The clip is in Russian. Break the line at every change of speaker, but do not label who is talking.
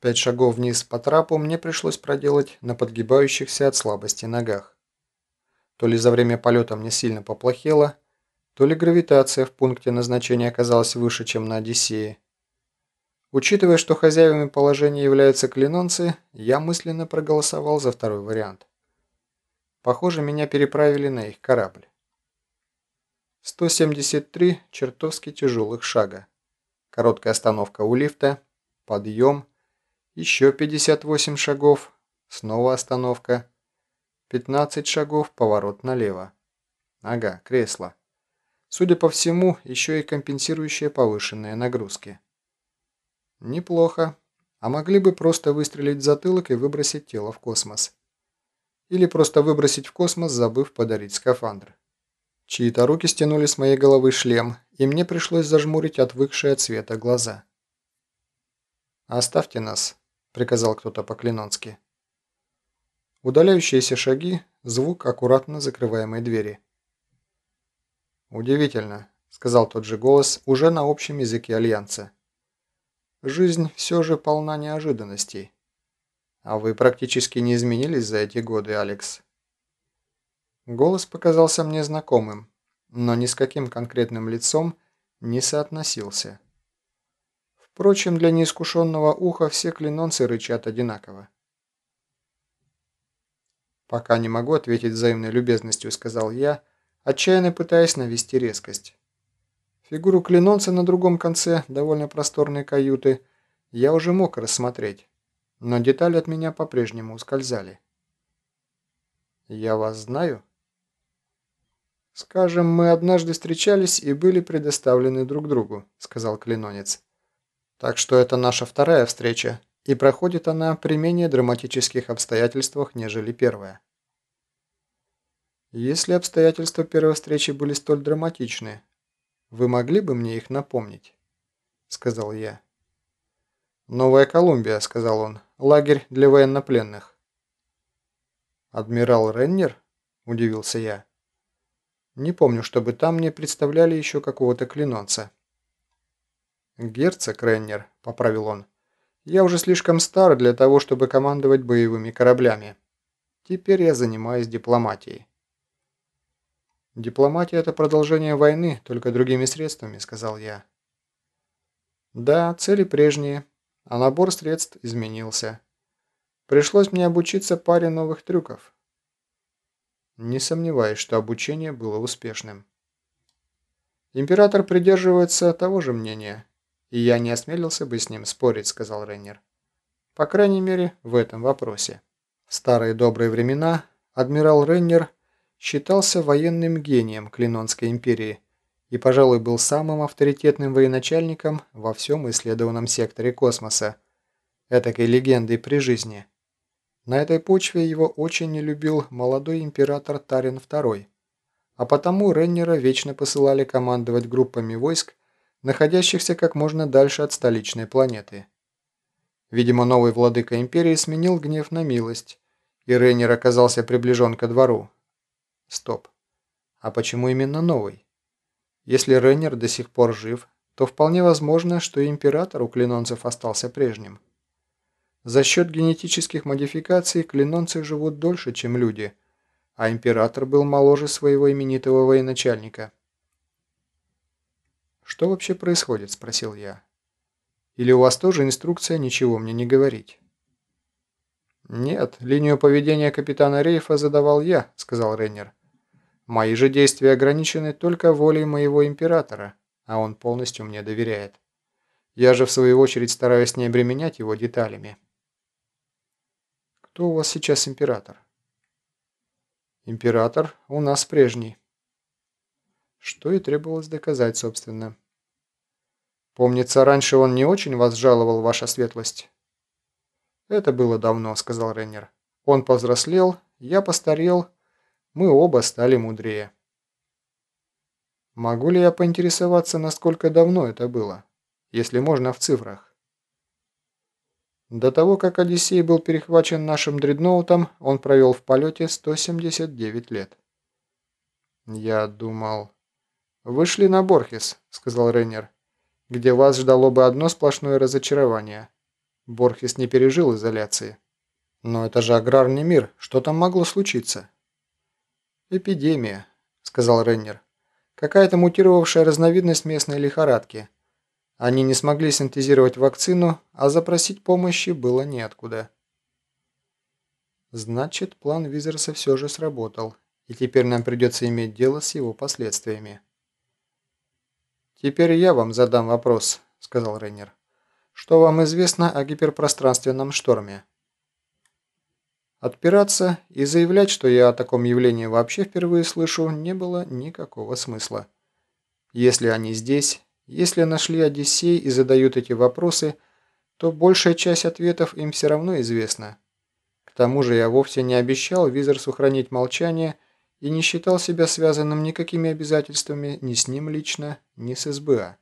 Пять шагов вниз по трапу мне пришлось проделать на подгибающихся от слабости ногах. То ли за время полета мне сильно поплохело, то ли гравитация в пункте назначения оказалась выше, чем на Одиссее. Учитывая, что хозяевами положения являются клинонцы, я мысленно проголосовал за второй вариант. Похоже, меня переправили на их корабль. 173 чертовски тяжелых шага. Короткая остановка у лифта, подъем – еще 58 шагов. Снова остановка. 15 шагов, поворот налево. Ага, кресло. Судя по всему, еще и компенсирующие повышенные нагрузки. Неплохо. А могли бы просто выстрелить в затылок и выбросить тело в космос. Или просто выбросить в космос, забыв подарить скафандр. Чьи-то руки стянули с моей головы шлем, и мне пришлось зажмурить отвыкшие от света глаза. «Оставьте нас», приказал кто-то по-клинонски. Удаляющиеся шаги, звук аккуратно закрываемой двери. «Удивительно», — сказал тот же голос уже на общем языке Альянса. «Жизнь все же полна неожиданностей. А вы практически не изменились за эти годы, Алекс». Голос показался мне знакомым, но ни с каким конкретным лицом не соотносился. Впрочем, для неискушенного уха все клинонцы рычат одинаково. «Пока не могу ответить взаимной любезностью», — сказал я, отчаянно пытаясь навести резкость. Фигуру клинонца на другом конце довольно просторной каюты я уже мог рассмотреть, но детали от меня по-прежнему ускользали. «Я вас знаю?» «Скажем, мы однажды встречались и были предоставлены друг другу», — сказал клинонец. Так что это наша вторая встреча, и проходит она при менее драматических обстоятельствах, нежели первая. Если обстоятельства первой встречи были столь драматичны, вы могли бы мне их напомнить? Сказал я. «Новая Колумбия», — сказал он, — «лагерь для военнопленных». «Адмирал Реннер?» – удивился я. «Не помню, чтобы там мне представляли еще какого-то клинонца». «Герцог Реннер», — поправил он. «Я уже слишком стар для того, чтобы командовать боевыми кораблями. Теперь я занимаюсь дипломатией». «Дипломатия – это продолжение войны, только другими средствами», – сказал я. «Да, цели прежние, а набор средств изменился. Пришлось мне обучиться паре новых трюков». Не сомневаюсь, что обучение было успешным. Император придерживается того же мнения – и я не осмелился бы с ним спорить», — сказал Рейнер. «По крайней мере, в этом вопросе». В старые добрые времена адмирал Рейнер считался военным гением Клинонской империи и, пожалуй, был самым авторитетным военачальником во всем исследованном секторе космоса, этакой легендой при жизни. На этой почве его очень не любил молодой император Тарин II, а потому Реннера вечно посылали командовать группами войск находящихся как можно дальше от столичной планеты. Видимо, новый владыка империи сменил гнев на милость, и Рейнер оказался приближен ко двору. Стоп. А почему именно новый? Если Рейнер до сих пор жив, то вполне возможно, что и император у клинонцев остался прежним. За счет генетических модификаций клинонцы живут дольше, чем люди, а император был моложе своего именитого военачальника – «Что вообще происходит?» – спросил я. «Или у вас тоже инструкция ничего мне не говорить?» «Нет, линию поведения капитана Рейфа задавал я», – сказал Рейнер. «Мои же действия ограничены только волей моего императора, а он полностью мне доверяет. Я же в свою очередь стараюсь не обременять его деталями». «Кто у вас сейчас император?» «Император у нас прежний». Что и требовалось доказать, собственно. «Помнится, раньше он не очень вас жаловал, ваша светлость». «Это было давно», — сказал Реннер. «Он повзрослел, я постарел, мы оба стали мудрее». «Могу ли я поинтересоваться, насколько давно это было, если можно в цифрах?» До того, как Одиссей был перехвачен нашим дредноутом, он провел в полете 179 лет. Я думал... «Вышли на Борхес», — сказал Рейнер, — «где вас ждало бы одно сплошное разочарование. Борхес не пережил изоляции. Но это же аграрный мир, что там могло случиться? Эпидемия, сказал Реннер. Какая-то мутировавшая разновидность местной лихорадки. Они не смогли синтезировать вакцину, а запросить помощи было неоткуда. Значит, план Визерса все же сработал, и теперь нам придется иметь дело с его последствиями. «Теперь я вам задам вопрос», — сказал Рейнер. «Что вам известно о гиперпространственном шторме?» Отпираться и заявлять, что я о таком явлении вообще впервые слышу, не было никакого смысла. Если они здесь, если нашли Одиссей и задают эти вопросы, то большая часть ответов им все равно известна. К тому же я вовсе не обещал Визерсу хранить молчание и не считал себя связанным никакими обязательствами ни с ним лично, ни с СБА.